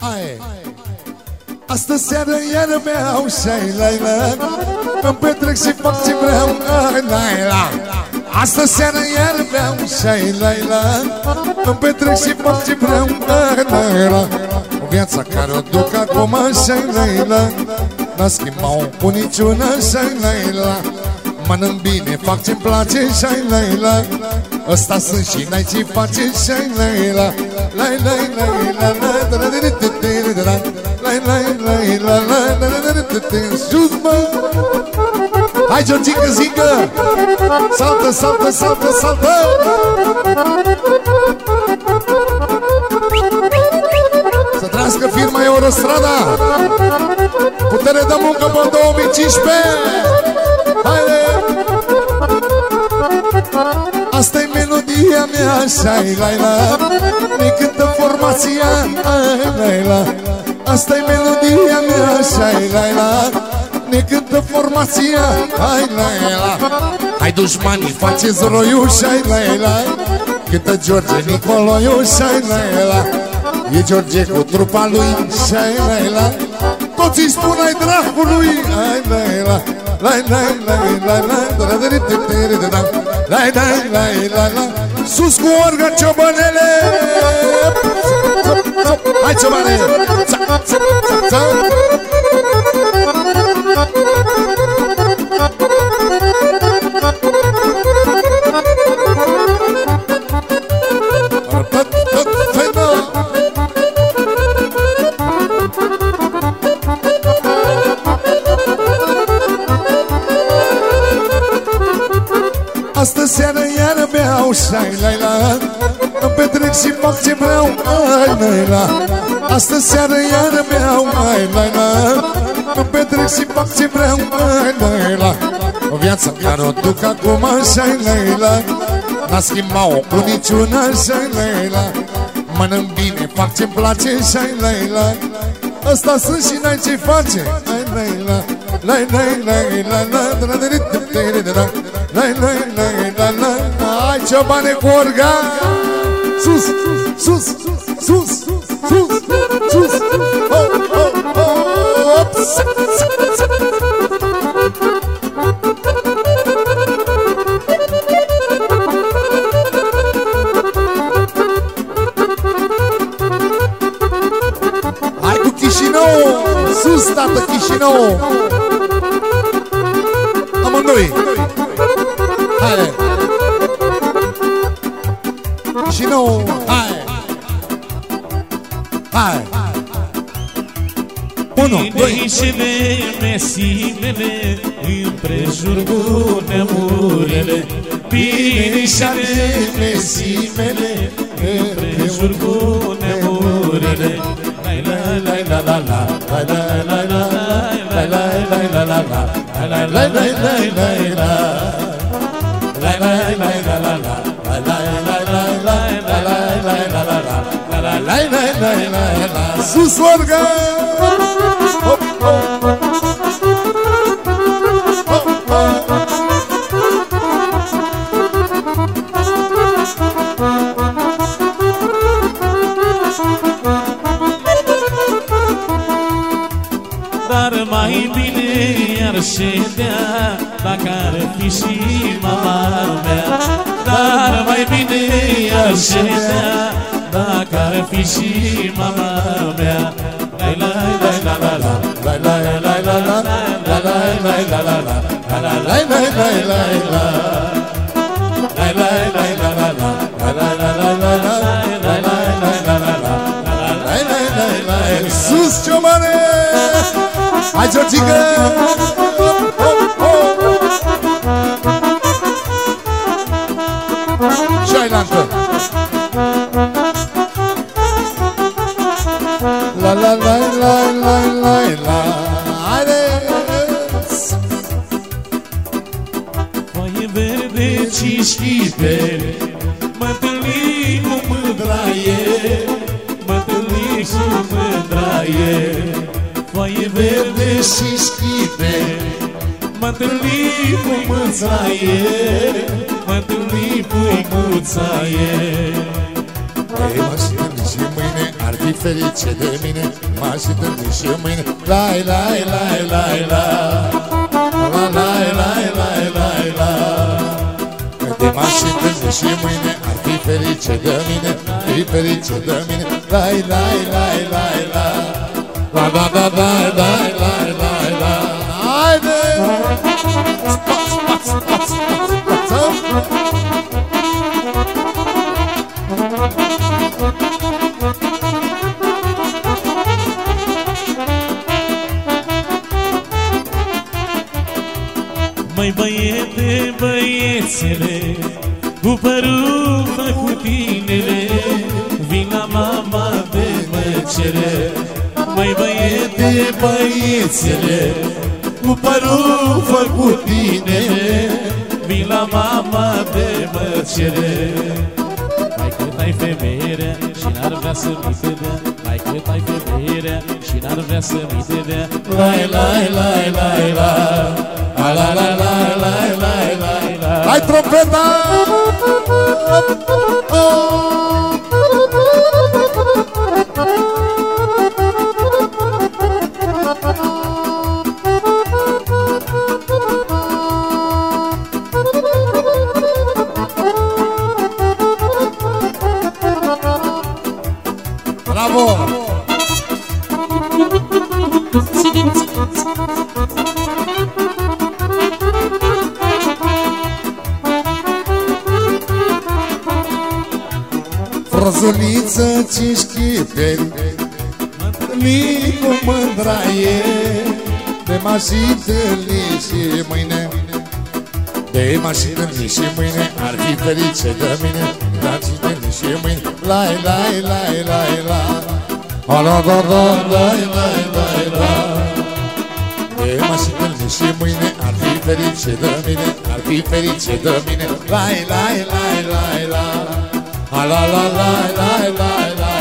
Aie. Astă seară iar beau și la la Îmi petrec și fac ce vreau la la Astă seară iar beau și la la Îmi petrec și fac ce vreau la la Viața care o duc acum și la la N-a schimbat cu niciuna și la la Mănânc bine, fac ce-mi place și la la Ăsta sunt și n-ai ce face și la la La la la la la la la la la Lai, lai, lai, la, la, la, la, la, la, Sus, mă! Hai, Georgica, zică! Saltă, saltă, saltă, saltă! Să trăiască firma Eurostrada! Putere de muncă pe 2015! Haide! asta e melodia mea, așa e Laila Ne cântă formația, ai Laila. Asta e melodia mea, așa e Laila Ne cântă formația, ai Laila. Hai dușmanii, faceți roiu, ai Laila. Cântă George Nicoloiu, ai Laila. E George cu trupa lui, ai Laila. Toți îi spun ai dracului, ai Laila lai lai lai lai lai Sus cu orga ciobanele Hai ciobane! Ța, ța, ța, ța Astă seară iară beau Șai, la la Îmi petrec și fac ce vreau Ai, la la Astă seară iară beau Ai, la la Îmi petrec și fac ce vreau Ai, la la O viață care o duc acum Șai, la la N-a schimbat-o cu niciuna Șai, la la Mănânc bine, fac ce-mi place Șai, la la Ăsta sunt și n-ai ce face Ai, la la La la la la la la la la la la Lai, șabane cu organ Sus, sus, sus, sus, sus, sus oh, oh, oh, Ops! Hai cu Chișinău! Sus, tată, Chișinău! Și nu! Hai! Hai! Unu, doi! mesimele Împrejur cu neamurile Binișale mesimele Împrejur cu neamurile Lai la la la la la Lai la la la La la la la la la la Sus orga! Hop, hop! Hop, hop! Dar mai bine ar ședea Dacă ar fi și mama mea Dar mai bine ar ședea Dacă ar fi și mama mea. Lai la la la la la. Lai la la la la. La la la la la la. La la la la la la la. Lai la la la la la. La la la la la la. La la la la la la. La la la la la la Sus, ciobane! Hai, Georgica! Mă întâlni cu mândraie Foaie verde și șchipere Mă întâlni cu mândraie Mă întâlni cu mândraie Ei, mă, și ferice de mine. M-aș întâlni și mâine. Lai, lai, lai, lai, la. La, lai, lai, lai, lai, la De m-aș întâlni și mâine Ar fi ferice de mine Fi ferice de mine. Lai, lai, lai, lai, la La, la, la, la, la, la, la, la Haide! Spați, spați, spați, spați, spați băiețele Cu părul făcut tinere Vin la mama de măcere Măi băiete, băiețele Cu părul făcut tinere Vin la mama de măcere Mai cât ai femeie și n-ar vrea să mi te dea Mai cât ai femeie și n-ar vrea să mi te dea. Lai, lai, lai, lai, lai La la la la la la la Frăzuliță ce schiperi Întâlni cu mândra e De m-aș întâlni și mâine. De m-aș întâlni și mâine Ar fi ferice de mine. Dar și întâlni și mâine Lai, lai, lai, lai, la. La, la, la, la, lai, lai, lai, la. De m-aș întâlni și mâine Ar fi ferice de mine. Ar fi ferice de mine Lai, lai, lai, lai, la La la la la la la la